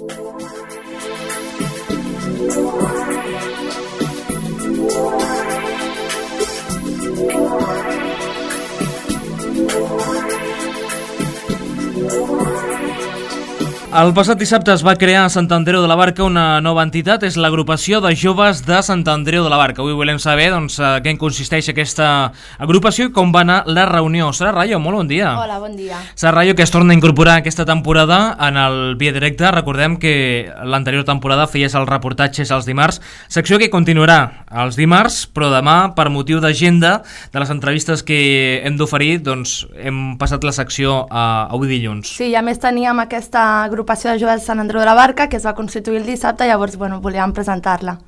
Thank you. El passat dissabte es va crear a Sant Andreu de la Barca una nova entitat, és l'agrupació de joves de Sant Andreu de la Barca. Avui volem saber doncs, què en consisteix aquesta agrupació i com va anar la reunió. Sara Rayo, molt bon dia. Hola, bon dia. Sara Rayo, que es torna a incorporar aquesta temporada en el Via Directe. Recordem que l'anterior temporada feies els reportatges els dimarts, secció que continuarà els dimarts, però demà, per motiu d'agenda de les entrevistes que hem d'oferir, doncs hem passat la secció a, avui dilluns. Sí, i a més teníem aquesta agrupació de joves de Sant Andreu de la Barca que es va constituir el dissabte, llavors bueno, volíem presentar-la.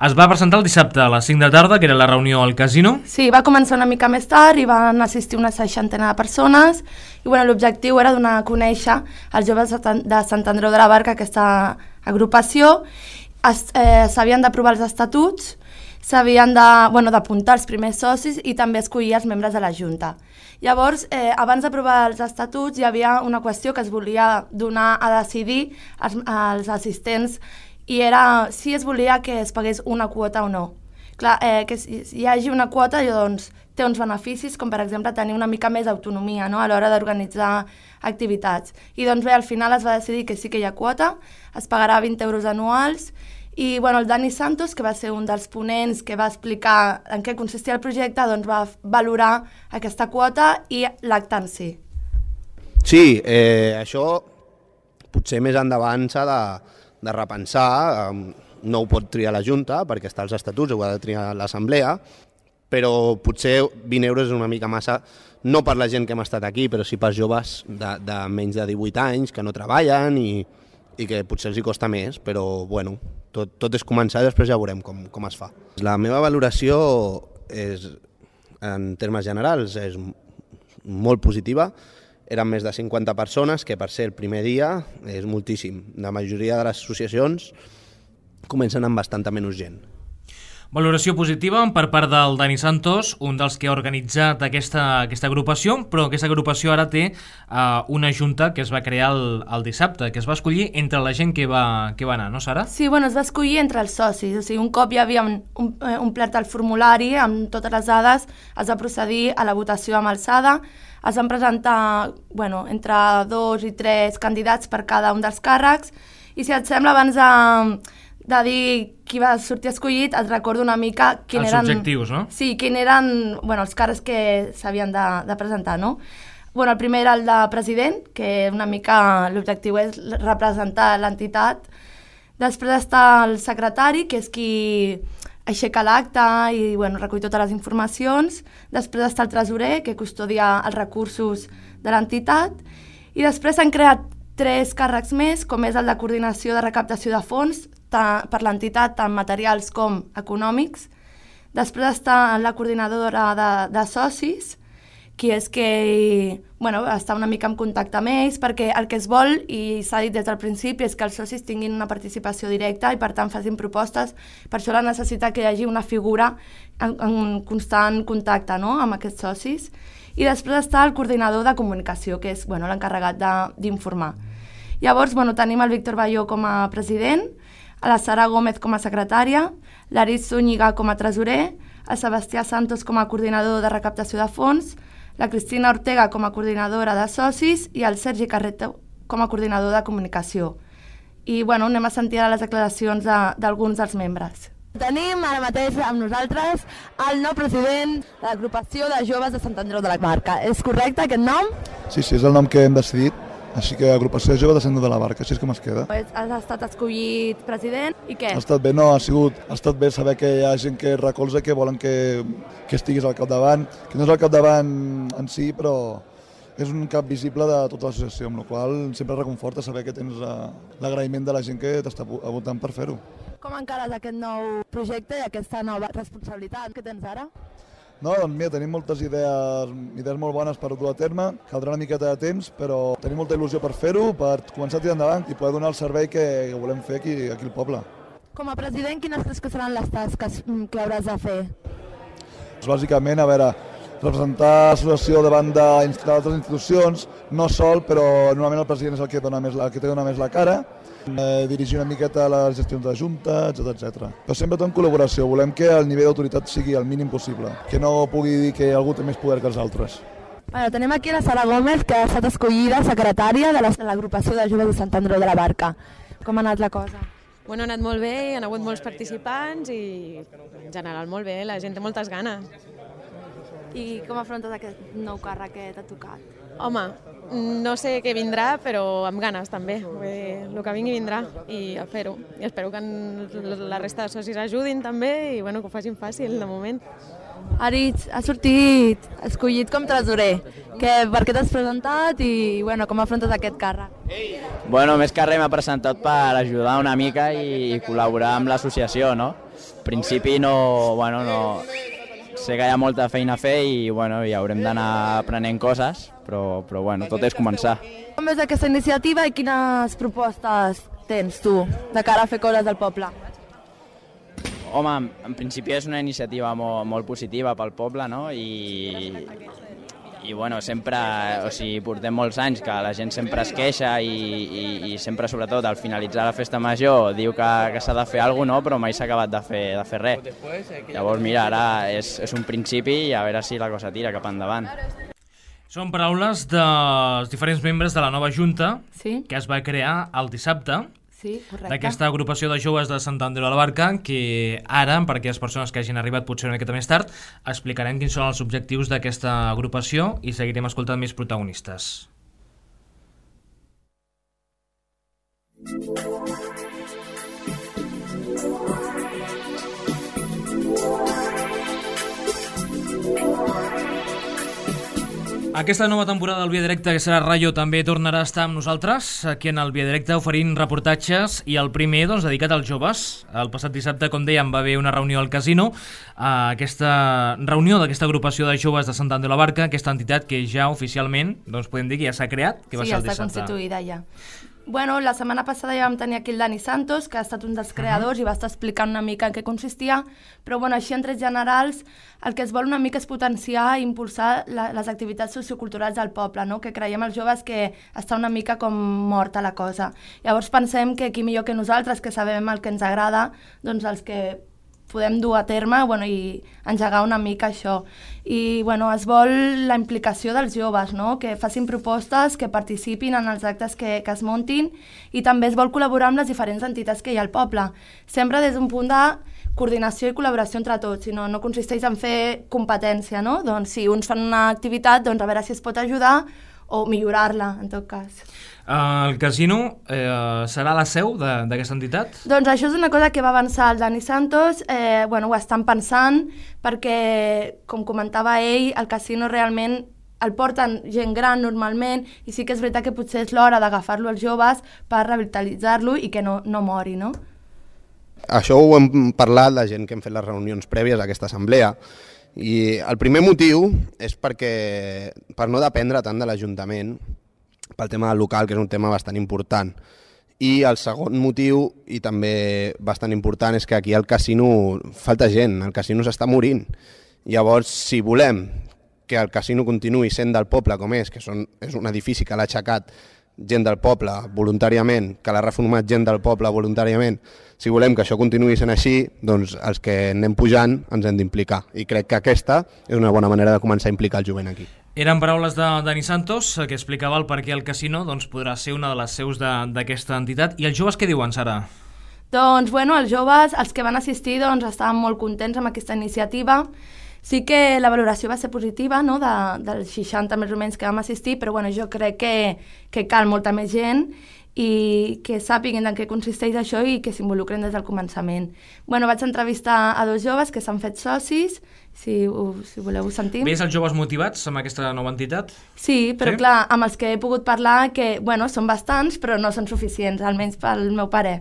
Es va presentar el dissabte a les 5 de tarda, que era la reunió al casino. Sí, va començar una mica més tard i van assistir una seixantena de persones i bueno, l'objectiu era donar a conèixer als joves de Sant Andreu de la Barca aquesta agrupació. Eh, S'havien d'aprovar els estatuts, s'havien d'apuntar bueno, els primers socis i també escollir els membres de la Junta. Llavors, eh, abans d'aprovar els estatuts hi havia una qüestió que es volia donar a decidir als, als assistents i era si es volia que es pagués una quota o no. Clar, eh, que si hi hagi una quota doncs, té uns beneficis, com per exemple tenir una mica més autonomia no? a l'hora d'organitzar activitats. I doncs bé, al final es va decidir que sí que hi ha quota, es pagarà 20 euros anuals i bueno, el Dani Santos, que va ser un dels ponents que va explicar en què consistia el projecte, doncs va valorar aquesta quota i l'acte en si. Sí, eh, això potser més endavant s'ha de, de repensar, no ho pot triar la Junta perquè està als estatuts, ho ha de triar l'Assemblea, però potser 20 euros és una mica massa, no per la gent que hem estat aquí, però sí per joves de, de menys de 18 anys que no treballen i, i que potser els hi costa més, però bueno, tot, tot és començar i després ja veurem com, com es fa. La meva valoració és, en termes generals és molt positiva. Eren més de 50 persones, que per ser el primer dia és moltíssim. La majoria de les associacions comencen amb bastanta menys gent. Valoració positiva per part del Dani Santos, un dels que ha organitzat aquesta, aquesta agrupació, però aquesta agrupació ara té uh, una junta que es va crear el, el dissabte, que es va escollir entre la gent que va, que va anar, no, Sara? Sí, bueno, es va escollir entre els socis. O sigui, un cop hi havia un, un, omplert el formulari amb totes les dades, es va procedir a la votació amb alçada, es van presentar bueno, entre dos i tres candidats per cada un dels càrrecs, i si et sembla, abans de de dir qui va sortir escollit, et recordo una mica quin els eren... objectius, no? Sí, quin eren bueno, els càrrecs que s'havien de, de presentar, no? Bueno, el primer era el de president, que una mica l'objectiu és representar l'entitat. Després està el secretari, que és qui aixeca l'acte i bueno, recull totes les informacions. Després està el tresorer, que custodia els recursos de l'entitat. I després s'han creat tres càrrecs més, com és el de coordinació de recaptació de fons, per l'entitat tant materials com econòmics. Després està la coordinadora de, de socis, qui és que bueno, està una mica en contacte amb ells, perquè el que es vol, i s'ha dit des del principi, és que els socis tinguin una participació directa i per tant facin propostes. Per això la necessitat que hi hagi una figura en, en constant contacte no? amb aquests socis. I després està el coordinador de comunicació, que és bueno, l'encarregat d'informar. Llavors, bueno, tenim el Víctor Balló com a president, a la Sara Gómez com a secretària, l'Aris Zúñiga com a tresorer, a Sebastià Santos com a coordinador de recaptació de fons, la Cristina Ortega com a coordinadora de socis i el Sergi Carreto com a coordinador de comunicació. I bueno, anem a sentir les declaracions d'alguns de, dels membres. Tenim ara mateix amb nosaltres el nou president de l'agrupació de joves de Sant Andreu de la Marca. És correcte aquest nom? Sí, sí, és el nom que hem decidit així que agrupació jove de Centre de la Barca, així és com es queda. Has estat escollit president i què? Ha estat bé, no, ha sigut, ha estat bé saber que hi ha gent que recolza, que volen que, que estiguis al capdavant, que no és al capdavant en si, però és un cap visible de tota l'associació, amb la qual sempre reconforta saber que tens eh, l'agraïment de la gent que t'està votant per fer-ho. Com encares aquest nou projecte i aquesta nova responsabilitat que tens ara? No, doncs mira, tenim moltes idees, idees molt bones per dur a terme, caldrà una miqueta de temps, però tenim molta il·lusió per fer-ho, per començar a tirar endavant i poder donar el servei que volem fer aquí, aquí al poble. Com a president, quines creus que seran les tasques mm, que hauràs de fer? Doncs bàsicament, a veure, representar l'associació davant d'altres institucions, no sol, però normalment el president és el que, dona més el que té dona més la cara, eh, dirigir una miqueta les gestions de junta, etc etc. Però sempre tot en col·laboració, volem que el nivell d'autoritat sigui el mínim possible, que no pugui dir que algú té més poder que els altres. Bueno, tenim aquí la Sara Gómez, que ha estat escollida secretària de l'agrupació de joves de Sant Andreu de la Barca. Com ha anat la cosa? Bueno, ha anat molt bé, hi ha hagut molts participants i en general molt bé, la gent té moltes ganes. I com afrontes aquest nou càrrec que t'ha tocat? Home, no sé què vindrà, però amb ganes també. Bé, el que vingui vindrà i a fer-ho. I espero que la resta de socis ajudin també i bueno, que ho facin fàcil de moment. Aritz, ha sortit escollit com tresorer. Que, per què t'has presentat i bueno, com afrontes aquest càrrec? Bueno, més que res m'ha presentat per ajudar una mica i, i col·laborar amb l'associació, no? En principi no, bueno, no, sé que hi ha molta feina a fer i, bueno, i haurem d'anar aprenent coses, però, però bueno, tot és començar. Com veus aquesta iniciativa i quines propostes tens tu de cara a fer coses del poble? Home, en principi és una iniciativa molt, molt positiva pel poble, no? I, i bueno, sempre, o sigui, portem molts anys que la gent sempre es queixa i, i, i sempre, sobretot, al finalitzar la festa major diu que, que s'ha de fer alguna cosa, no? però mai s'ha acabat de fer, de fer res. Llavors, mira, ara és, és un principi i a veure si la cosa tira cap endavant. Són paraules dels diferents membres de la nova Junta Sí. que es va crear el dissabte Sí, d'aquesta agrupació de joves de Sant Andreu de la Barca que ara, per aquelles persones que hagin arribat potser una miqueta més tard, explicarem quins són els objectius d'aquesta agrupació i seguirem escoltant més protagonistes. Aquesta nova temporada del Via Directe, que serà Rayo, també tornarà a estar amb nosaltres, aquí en el Via Directe, oferint reportatges, i el primer, doncs, dedicat als joves. El passat dissabte, com dèiem, va haver una reunió al casino, eh, aquesta reunió d'aquesta agrupació de joves de Sant Andreu la Barca, aquesta entitat que ja oficialment, doncs podem dir que ja s'ha creat, que va sí, ser ja el està dissabte. constituïda ja. Bueno, la setmana passada ja vam tenir aquí el Dani Santos, que ha estat un dels creadors i va estar explicant una mica en què consistia, però bueno, així en trets generals el que es vol una mica és potenciar i impulsar la, les activitats socioculturals del poble, no? que creiem els joves que està una mica com morta la cosa. Llavors pensem que qui millor que nosaltres, que sabem el que ens agrada, doncs els que podem dur a terme bueno, i engegar una mica això. I bueno, es vol la implicació dels joves, no? que facin propostes, que participin en els actes que, que es muntin i també es vol col·laborar amb les diferents entitats que hi ha al poble. Sempre des d'un punt de coordinació i col·laboració entre tots, sinó no consisteix en fer competència, no? Doncs si uns fan una activitat, doncs a veure si es pot ajudar o millorar-la, en tot cas. Uh, el casino eh, serà la seu de- d'aquesta entitat? Doncs això és una cosa que va avançar el Dani Santos, eh, bueno, ho estan pensant perquè, com comentava ell, el casino realment el porten gent gran normalment i sí que és veritat que potser és l'hora d'agafar-lo als joves per revitalitzar-lo i que no, no mori, no? Això ho hem parlat la gent que hem fet les reunions prèvies a aquesta assemblea i el primer motiu és perquè per no dependre tant de l'Ajuntament pel tema del local, que és un tema bastant important. I el segon motiu, i també bastant important, és que aquí al casino falta gent, el casino s'està morint. Llavors, si volem que el casino continuï sent del poble com és, que són, és un edifici que l'ha aixecat gent del poble voluntàriament, que l'ha reformat gent del poble voluntàriament, si volem que això continuï sent així, doncs els que anem pujant ens hem d'implicar. I crec que aquesta és una bona manera de començar a implicar el jovent aquí. Eren paraules de Dani Santos, eh, que explicava el per què el casino doncs, podrà ser una de les seus d'aquesta entitat. I els joves què diuen, Sara? Doncs, bueno, els joves, els que van assistir, doncs, estaven molt contents amb aquesta iniciativa. Sí que la valoració va ser positiva, no?, de, dels 60 més o menys que vam assistir, però bueno, jo crec que, que cal molta més gent i que sàpiguen en què consisteix això i que s'involucren des del començament. Bueno, vaig entrevistar a dos joves que s'han fet socis, si, ho, si voleu ho sentim. Ves els joves motivats amb aquesta nova entitat? Sí, però Sí? clar, amb els que he pogut parlar, que, bueno, són bastants, però no són suficients, almenys pel meu parer.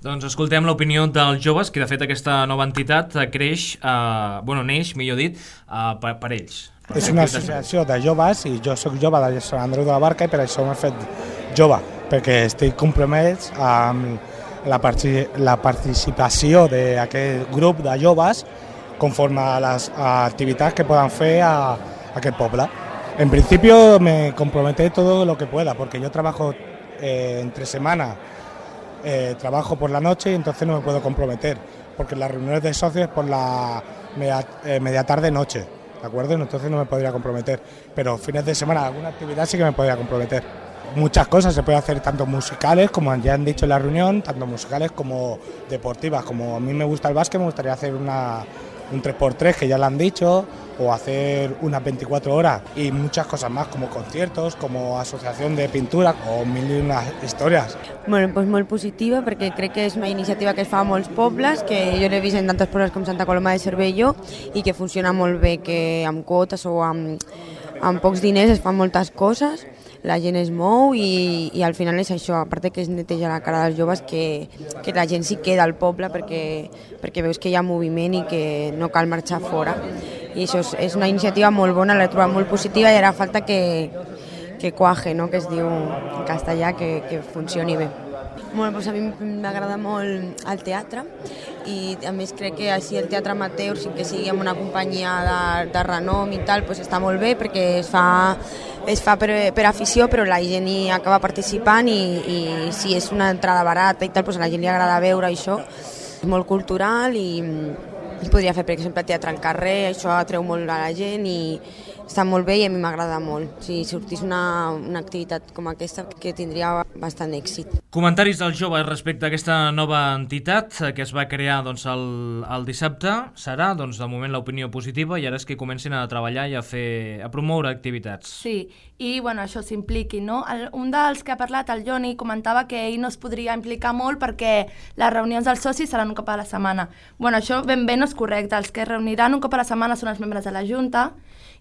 Doncs escoltem l'opinió dels joves, que de fet aquesta nova entitat creix, eh, bueno, neix, millor dit, eh, per, per ells. Per És una associació de joves i jo sóc jove de Sant Andreu de la Barca i per això m'he fet jove, perquè estic compromès amb la, la participació d'aquest grup de joves conforme a les a activitats que poden fer a, aquest poble. En principio me comprometeré todo lo que pueda, porque yo trabajo eh, entre semana, eh, trabajo por la noche y entonces no me puedo comprometer, porque las reuniones de socios por la media, eh, media tarde noche, ¿de acuerdo? Entonces no me podría comprometer, pero fines de semana alguna actividad sí que me podría comprometer. Muchas cosas se puede hacer tanto musicales, como ya han dicho en la reunión, tanto musicales como deportivas. Como a mí me gusta el básquet, me gustaría hacer una, un 3x3 que ya lo han dicho, o hacer unas 24 horas y muchas cosas más, como conciertos, como asociación de pintura o mil y unas historias. Bueno, doncs molt positiva perquè crec que és una iniciativa que es fa a molts pobles, que jo l'he vist en tantes pobles com Santa Coloma de Cervelló i que funciona molt bé, que amb quotes o amb, amb pocs diners es fan moltes coses la gent es mou i, i al final és això, a part que es neteja la cara dels joves, que, que la gent s'hi queda al poble perquè, perquè veus que hi ha moviment i que no cal marxar fora. I això és, és una iniciativa molt bona, l'he trobat molt positiva i ara falta que, que cuaje, no? que es diu en castellà, que, que funcioni bé. Bueno, doncs a mi m'agrada molt el teatre i a més crec que així el teatre amateur, sin que sigui amb una companyia de, de renom i tal, doncs està molt bé perquè es fa, es fa per, per afició però la gent hi acaba participant i, i si és una entrada barata i tal, doncs a la gent li agrada veure això. És molt cultural i, i podria fer, per exemple, teatre al carrer, això atreu molt a la gent i, està molt bé i a mi m'agrada molt. Si sortís una, una activitat com aquesta, que tindria bastant èxit. Comentaris dels joves respecte a aquesta nova entitat que es va crear doncs, el, el dissabte serà, doncs, de moment, l'opinió positiva i ara és que comencin a treballar i a fer a promoure activitats. Sí, i bueno, això s'impliqui, no? El, un dels que ha parlat, el Joni, comentava que ell no es podria implicar molt perquè les reunions dels socis seran un cop a la setmana. Bueno, això ben bé no és correcte. Els que es reuniran un cop a la setmana són els membres de la Junta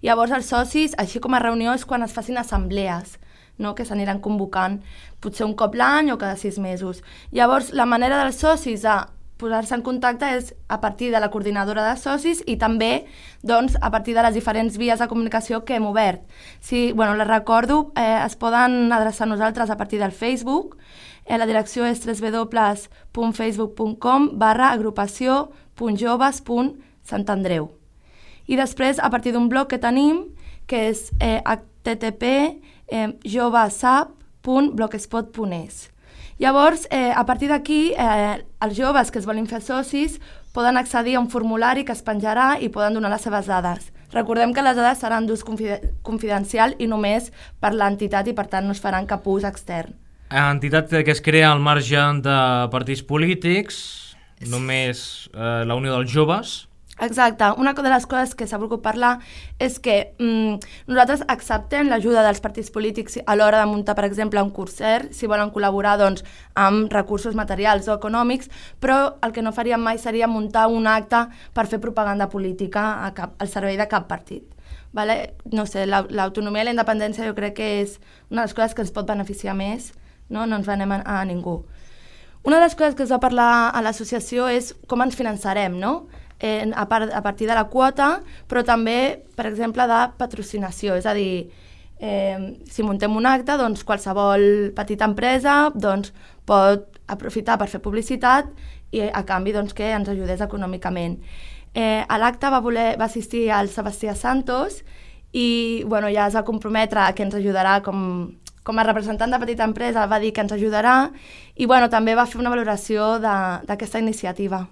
Llavors els socis, així com a reunió, és quan es facin assemblees, no? que s'aniran convocant potser un cop l'any o cada sis mesos. Llavors, la manera dels socis a posar-se en contacte és a partir de la coordinadora de socis i també doncs, a partir de les diferents vies de comunicació que hem obert. Si, bueno, les recordo, eh, es poden adreçar a nosaltres a partir del Facebook, eh, la direcció és www.facebook.com barra agrupació.joves.santandreu i després a partir d'un blog que tenim que és eh, http eh, jovesap.blogspot.es Llavors, eh, a partir d'aquí, eh, els joves que es volen fer socis poden accedir a un formulari que es penjarà i poden donar les seves dades. Recordem que les dades seran d'ús confidencial i només per l'entitat i per tant no es faran cap ús extern. Entitat que es crea al marge de partits polítics, només eh, la Unió dels Joves, Exacte. Una de les coses que s'ha volgut parlar és que mm, nosaltres acceptem l'ajuda dels partits polítics a l'hora de muntar, per exemple, un curser, si volen col·laborar doncs, amb recursos materials o econòmics, però el que no faríem mai seria muntar un acte per fer propaganda política a cap, al servei de cap partit. Vale? No sé, l'autonomia i la independència jo crec que és una de les coses que ens pot beneficiar més, no, no ens venem a, a ningú. Una de les coses que es va parlar a l'associació és com ens finançarem, no? Eh, a, part, a partir de la quota, però també, per exemple, de patrocinació, és a dir, eh, si muntem un acte, doncs qualsevol petita empresa doncs, pot aprofitar per fer publicitat i a canvi doncs, que ens ajudés econòmicament. Eh, a l'acte va, voler, va assistir el Sebastià Santos i bueno, ja es va comprometre que ens ajudarà com, com a representant de petita empresa, va dir que ens ajudarà i bueno, també va fer una valoració d'aquesta iniciativa.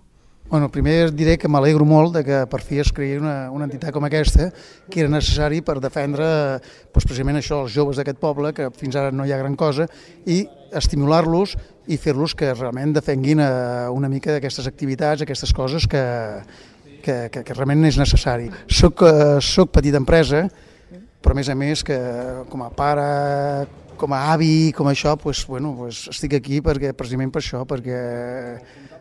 Bueno, primer diré que m'alegro molt de que per fi es creï una, una entitat com aquesta, que era necessari per defendre doncs, precisament això, els joves d'aquest poble, que fins ara no hi ha gran cosa, i estimular-los i fer-los que realment defenguin eh, una mica d'aquestes activitats, aquestes coses que, que, que, que realment és necessari. Soc, eh, soc petita empresa, però a més a més que com a pare, com a avi, com això, doncs, bueno, doncs estic aquí perquè, precisament per això, perquè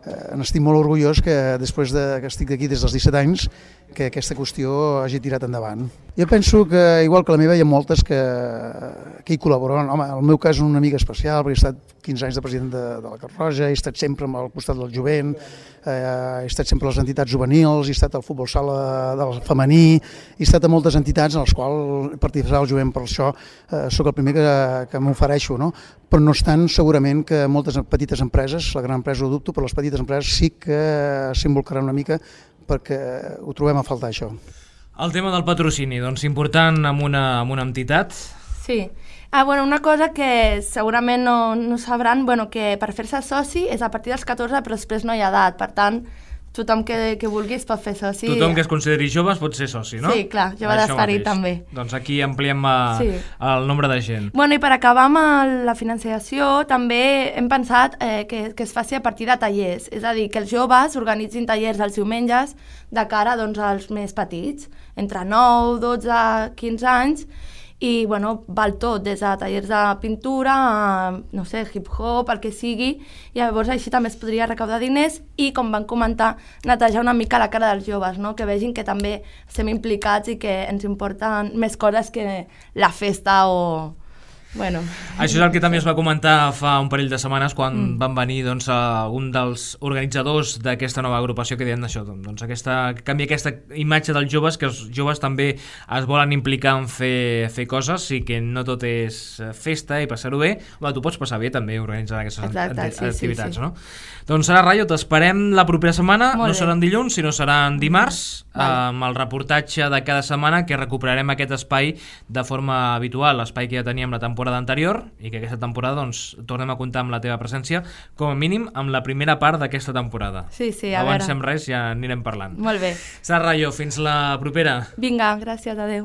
eh, n'estic molt orgullós que després de, que estic aquí des dels 17 anys que aquesta qüestió hagi tirat endavant. Jo penso que, igual que la meva, hi ha moltes que, que hi col·laboren. Home, el meu cas és una mica especial, perquè he estat 15 anys de president de, de la Creu Roja, he estat sempre al costat del jovent, eh, he estat sempre a les entitats juvenils, he estat al futbol sala del femení, he estat a moltes entitats en les quals participar el jovent, per això eh, sóc el primer que, que m'ofereixo, no? però no estan segurament que moltes petites empreses, la gran empresa ho dubto, però les petites empreses sí que s'involucraran una mica perquè ho trobem a faltar això. El tema del patrocini, doncs important amb una, amb una entitat. Sí. Ah, bueno, una cosa que segurament no, no sabran, bueno, que per fer-se soci és a partir dels 14, però després no hi ha edat. Per tant, tothom que, que vulgui es pot fer soci. Tothom que es consideri jove es pot ser soci, no? Sí, clar, jove d'estar-hi també. Doncs aquí ampliem uh, Sí. el nombre de gent. Bueno, i per acabar amb la financiació, també hem pensat eh, que, que es faci a partir de tallers. És a dir, que els joves organitzin tallers els diumenges de cara doncs, als més petits, entre 9, 12, 15 anys, i bueno, val tot, des de tallers de pintura, a, no sé, hip-hop, el que sigui, i llavors així també es podria recaudar diners i, com van comentar, netejar una mica la cara dels joves, no? que vegin que també estem implicats i que ens importen més coses que la festa o... Bueno. Això és el que també es va comentar fa un parell de setmanes quan Mm. van venir doncs, a un dels organitzadors d'aquesta nova agrupació que deien això, doncs aquesta, que canvia aquesta imatge dels joves, que els joves també es volen implicar en fer, fer coses i que no tot és festa i passar-ho bé, Home, tu pots passar bé també organitzant aquestes Exacte, sí, sí, activitats, sí. no? Doncs Sara Rayo, t'esperem la propera setmana, Molt no bé. seran dilluns, sinó seran dimarts, Vale. amb el reportatge de cada setmana que recuperarem aquest espai de forma habitual, l'espai que ja teníem la temporada anterior i que aquesta temporada doncs, tornem a comptar amb la teva presència, com a mínim amb la primera part d'aquesta temporada. Sí, sí, a avancem veure. res, ja anirem parlant. Molt bé. Sara Rayo, fins la propera. Vinga, gràcies, adeu.